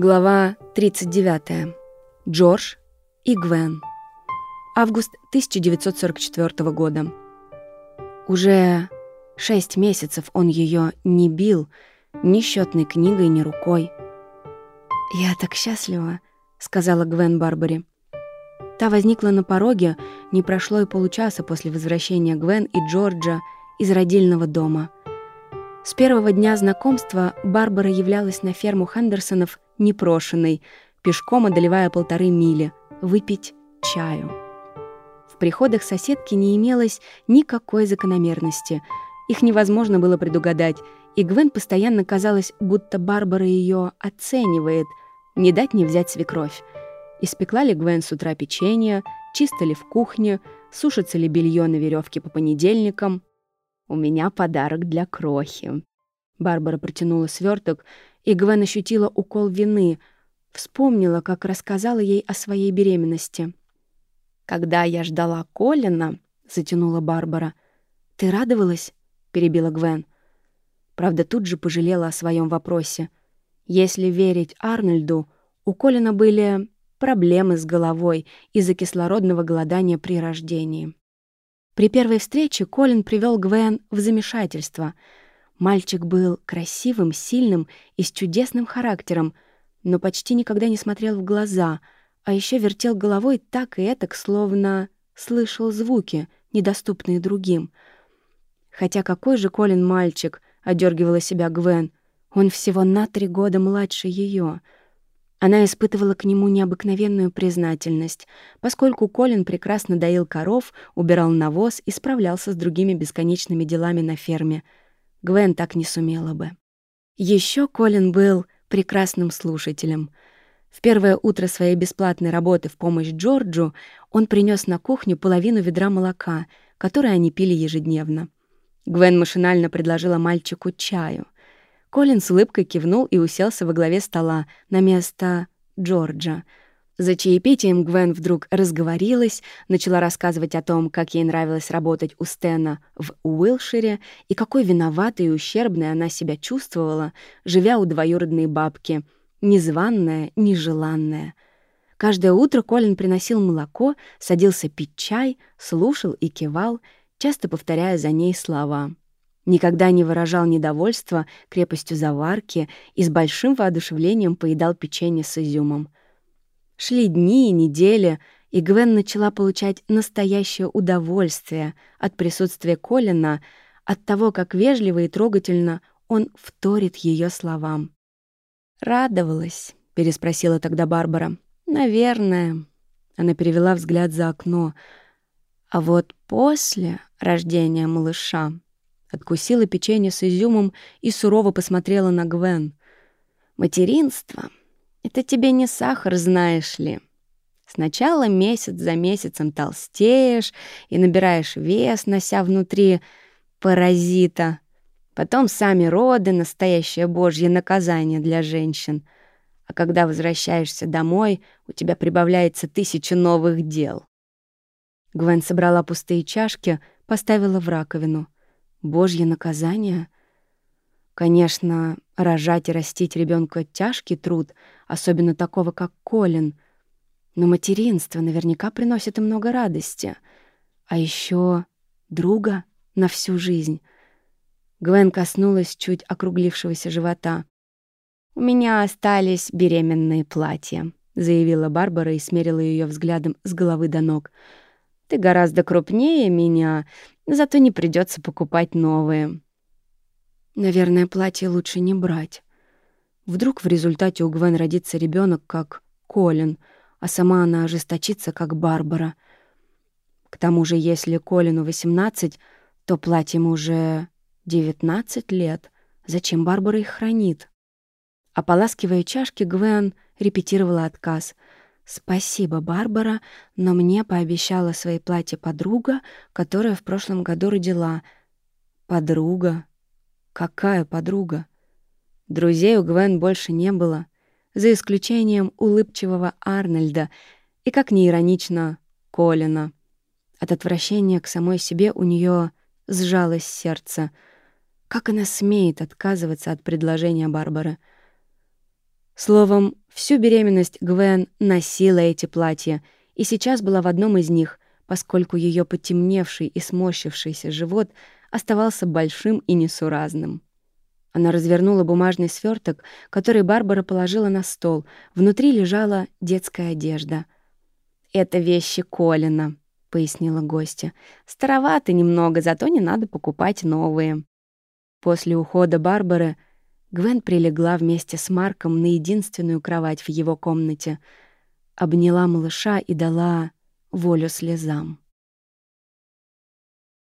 Глава 39. Джордж и Гвен. Август 1944 года. Уже шесть месяцев он ее не бил ни счетной книгой, ни рукой. «Я так счастлива», — сказала Гвен Барбари. Та возникла на пороге, не прошло и получаса после возвращения Гвен и Джорджа из родильного дома. С первого дня знакомства Барбара являлась на ферму Хендерсонов непрошенной, пешком одолевая полторы мили, выпить чаю. В приходах соседки не имелось никакой закономерности. Их невозможно было предугадать, и Гвен постоянно казалось, будто Барбара ее оценивает, не дать не взять свекровь. Испекла ли Гвен с утра печенье, чисто ли в кухне, сушится ли белье на веревке по понедельникам. «У меня подарок для крохи». Барбара протянула сверток, и Гвен ощутила укол вины, вспомнила, как рассказала ей о своей беременности. «Когда я ждала Колина», — затянула Барбара. «Ты радовалась?» — перебила Гвен. Правда, тут же пожалела о своем вопросе. Если верить Арнольду, у Колина были проблемы с головой из-за кислородного голодания при рождении. При первой встрече Колин привел Гвен в замешательство — Мальчик был красивым, сильным и с чудесным характером, но почти никогда не смотрел в глаза, а еще вертел головой так и этак, словно слышал звуки, недоступные другим. Хотя какой же Колин мальчик, одергивала себя Гвен, он всего на три года младше ее. Она испытывала к нему необыкновенную признательность, поскольку Колин прекрасно доил коров, убирал навоз и справлялся с другими бесконечными делами на ферме — Гвен так не сумела бы. Еще Колин был прекрасным слушателем. В первое утро своей бесплатной работы в помощь Джорджу он принес на кухню половину ведра молока, которое они пили ежедневно. Гвен машинально предложила мальчику чаю. Колин с улыбкой кивнул и уселся во главе стола на место Джорджа — за чаепитием Гвен вдруг разговорилась, начала рассказывать о том, как ей нравилось работать у Стена в Уилшире и какой виноватой и ущербной она себя чувствовала, живя у двоюродной бабки, незваная, нежеланная. Каждое утро Колин приносил молоко, садился пить чай, слушал и кивал, часто повторяя за ней слова. Никогда не выражал недовольства крепостью заварки и с большим воодушевлением поедал печенье с изюмом. Шли дни и недели, и Гвен начала получать настоящее удовольствие от присутствия Колина, от того, как вежливо и трогательно он вторит ее словам. «Радовалась?» — переспросила тогда Барбара. «Наверное». Она перевела взгляд за окно. А вот после рождения малыша откусила печенье с изюмом и сурово посмотрела на Гвен. «Материнство это тебе не сахар, знаешь ли. Сначала месяц за месяцем толстеешь и набираешь вес, нося внутри паразита. Потом сами роды — настоящее божье наказание для женщин. А когда возвращаешься домой, у тебя прибавляется тысяча новых дел. Гвен собрала пустые чашки, поставила в раковину. Божье наказание? Конечно, рожать и растить ребенка тяжкий труд — особенно такого, как Колин. Но материнство наверняка приносит и много радости. А еще друга на всю жизнь. Гвен коснулась чуть округлившегося живота. «У меня остались беременные платья», — заявила Барбара и смерила ее взглядом с головы до ног. «Ты гораздо крупнее меня, зато не придется покупать новые». «Наверное, платье лучше не брать». Вдруг в результате у Гвен родится ребенок, как Колин, а сама она ожесточится, как Барбара. К тому же, если Колину 18, то платьем уже 19 лет. Зачем Барбара их хранит? Ополаскивая чашки, Гвен репетировала отказ. «Спасибо, Барбара, но мне пообещала свои платья подруга, которая в прошлом году родила». «Подруга? Какая подруга?» Друзей у Гвен больше не было, за исключением улыбчивого Арнольда и, как ни иронично, Колина. От отвращения к самой себе у нее сжалось сердце. Как она смеет отказываться от предложения Барбары? Словом, Всю беременность Гвен носила эти платья и сейчас была в одном из них, поскольку ее потемневший и сморщившийся живот оставался большим и несуразным. Она развернула бумажный сверток, который Барбара положила на стол. Внутри лежала детская одежда. «Это вещи Колина», — пояснила гостья. «Староваты немного, зато не надо покупать новые». После ухода Барбары Гвен прилегла вместе с Марком на единственную кровать в его комнате, обняла малыша и дала волю слезам.